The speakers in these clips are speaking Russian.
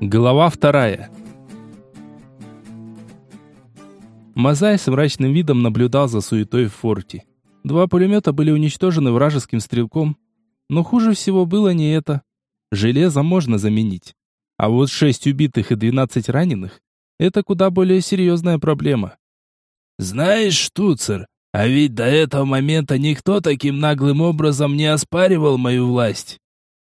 Глава вторая. Мазай с мрачным видом наблюдал за суетой в форте. Два пулемета были уничтожены вражеским стрелком, но хуже всего было не это. Железо можно заменить. А вот шесть убитых и двенадцать раненых – это куда более серьезная проблема. «Знаешь, Штуцер, а ведь до этого момента никто таким наглым образом не оспаривал мою власть.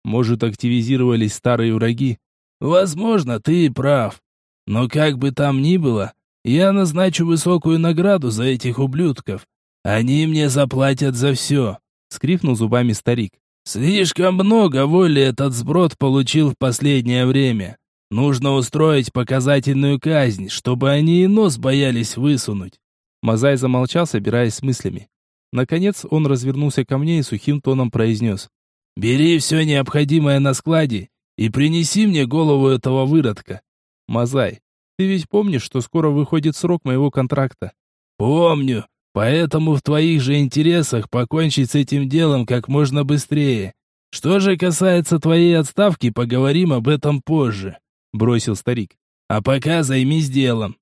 Может, активизировались старые враги, Возможно, ты и прав. Но как бы там ни было, я назначу высокую награду за этих ублюдков. Они мне заплатят за все. Скрипнул зубами старик. Слишком много воли этот сброд получил в последнее время. Нужно устроить показательную казнь, чтобы они и нос боялись высунуть. Мазай замолчал, собираясь с мыслями. Наконец он развернулся ко мне и сухим тоном произнес. «Бери все необходимое на складе и принеси мне голову этого выродка. Мазай, ты ведь помнишь, что скоро выходит срок моего контракта? Помню. Поэтому в твоих же интересах покончить с этим делом как можно быстрее. Что же касается твоей отставки, поговорим об этом позже, бросил старик. А пока займись делом.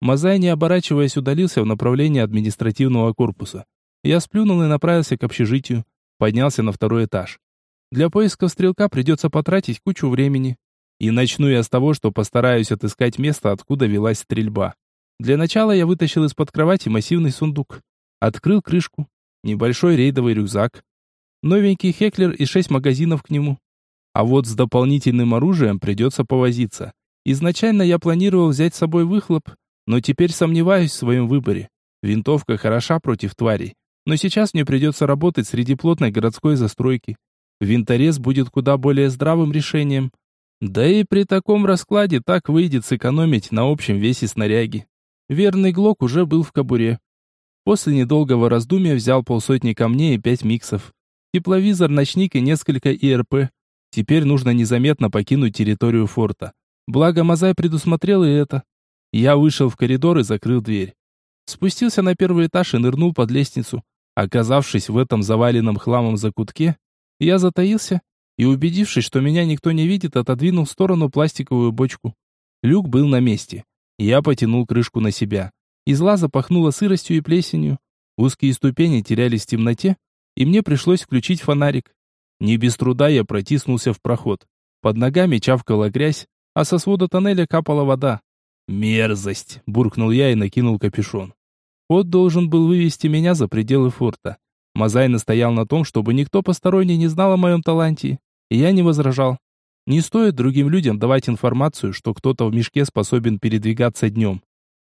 Мазай, не оборачиваясь, удалился в направлении административного корпуса. Я сплюнул и направился к общежитию, поднялся на второй этаж. Для поиска стрелка придется потратить кучу времени. И начну я с того, что постараюсь отыскать место, откуда велась стрельба. Для начала я вытащил из-под кровати массивный сундук. Открыл крышку. Небольшой рейдовый рюкзак. Новенький Хеклер и шесть магазинов к нему. А вот с дополнительным оружием придется повозиться. Изначально я планировал взять с собой выхлоп, но теперь сомневаюсь в своем выборе. Винтовка хороша против тварей, но сейчас мне придется работать среди плотной городской застройки. Винторез будет куда более здравым решением. Да и при таком раскладе так выйдет сэкономить на общем весе снаряги. Верный глок уже был в кобуре. После недолгого раздумья взял полсотни камней и пять миксов. Тепловизор, ночник и несколько ИРП. Теперь нужно незаметно покинуть территорию форта. Благо Мазай предусмотрел и это. Я вышел в коридор и закрыл дверь. Спустился на первый этаж и нырнул под лестницу. Оказавшись в этом заваленном хламом закутке, я затаился и, убедившись, что меня никто не видит, отодвинул в сторону пластиковую бочку. Люк был на месте. Я потянул крышку на себя. Из лаза пахнуло сыростью и плесенью. Узкие ступени терялись в темноте, и мне пришлось включить фонарик. Не без труда я протиснулся в проход. Под ногами чавкала грязь, а со свода тоннеля капала вода. «Мерзость!» – буркнул я и накинул капюшон. Кот должен был вывести меня за пределы форта. Мазай настоял на том, чтобы никто посторонний не знал о моем таланте, и я не возражал. Не стоит другим людям давать информацию, что кто-то в мешке способен передвигаться днем.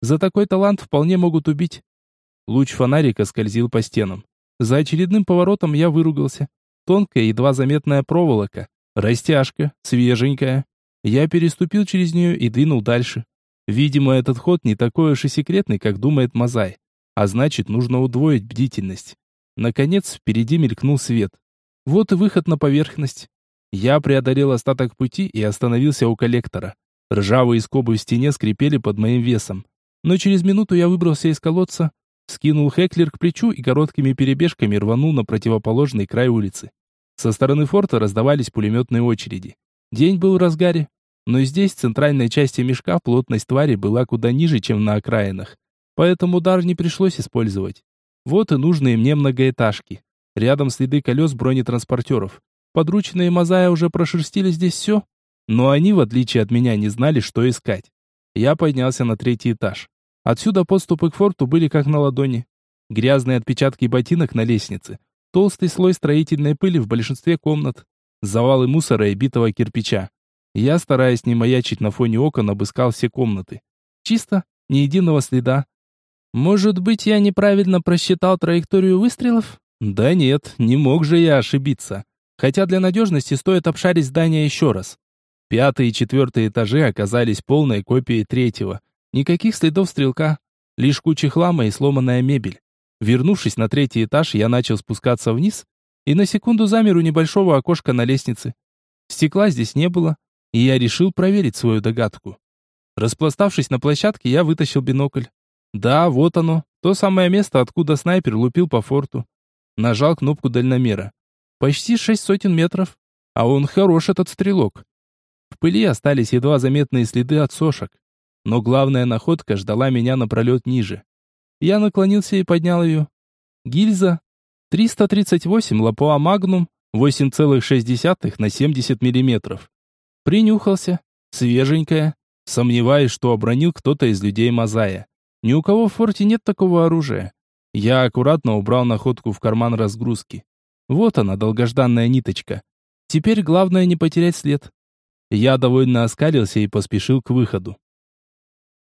За такой талант вполне могут убить. Луч фонарика скользил по стенам. За очередным поворотом я выругался. Тонкая, едва заметная проволока. Растяжка, свеженькая. Я переступил через нее и двинул дальше. Видимо, этот ход не такой уж и секретный, как думает Мазай. А значит, нужно удвоить бдительность. Наконец, впереди мелькнул свет. Вот и выход на поверхность. Я преодолел остаток пути и остановился у коллектора. Ржавые скобы в стене скрипели под моим весом. Но через минуту я выбрался из колодца, скинул Хеклер к плечу и короткими перебежками рванул на противоположный край улицы. Со стороны форта раздавались пулеметные очереди. День был в разгаре, но здесь, в центральной части мешка, плотность твари была куда ниже, чем на окраинах. Поэтому удар не пришлось использовать. Вот и нужные мне многоэтажки. Рядом следы колес бронетранспортеров. Подручные Мазая уже прошерстили здесь все, но они, в отличие от меня, не знали, что искать. Я поднялся на третий этаж. Отсюда подступы к форту были как на ладони. Грязные отпечатки ботинок на лестнице, толстый слой строительной пыли в большинстве комнат, завалы мусора и битого кирпича. Я, стараясь не маячить на фоне окон, обыскал все комнаты. Чисто, ни единого следа, может быть, я неправильно просчитал траекторию выстрелов? Да нет, не мог же я ошибиться. Хотя для надежности стоит обшарить здание еще раз. Пятый и четвертый этажи оказались полной копией третьего. Никаких следов стрелка, лишь куча хлама и сломанная мебель. Вернувшись на третий этаж, я начал спускаться вниз и на секунду замер у небольшого окошка на лестнице. Стекла здесь не было, и я решил проверить свою догадку. Распластавшись на площадке, я вытащил бинокль. Да, вот оно, то самое место, откуда снайпер лупил по форту. Нажал кнопку дальномера. Почти шесть сотен метров. А он хорош, этот стрелок. В пыли остались едва заметные следы от сошек. Но главная находка ждала меня напролет ниже. Я наклонился и поднял ее. Гильза 338 Лапуа Магнум 8,6 на 70 миллиметров. Принюхался. Свеженькая. Сомневаюсь, что обронил кто-то из людей Мазая. Ни у кого в форте нет такого оружия. Я аккуратно убрал находку в карман разгрузки. Вот она, долгожданная ниточка. Теперь главное не потерять след. Я довольно оскалился и поспешил к выходу.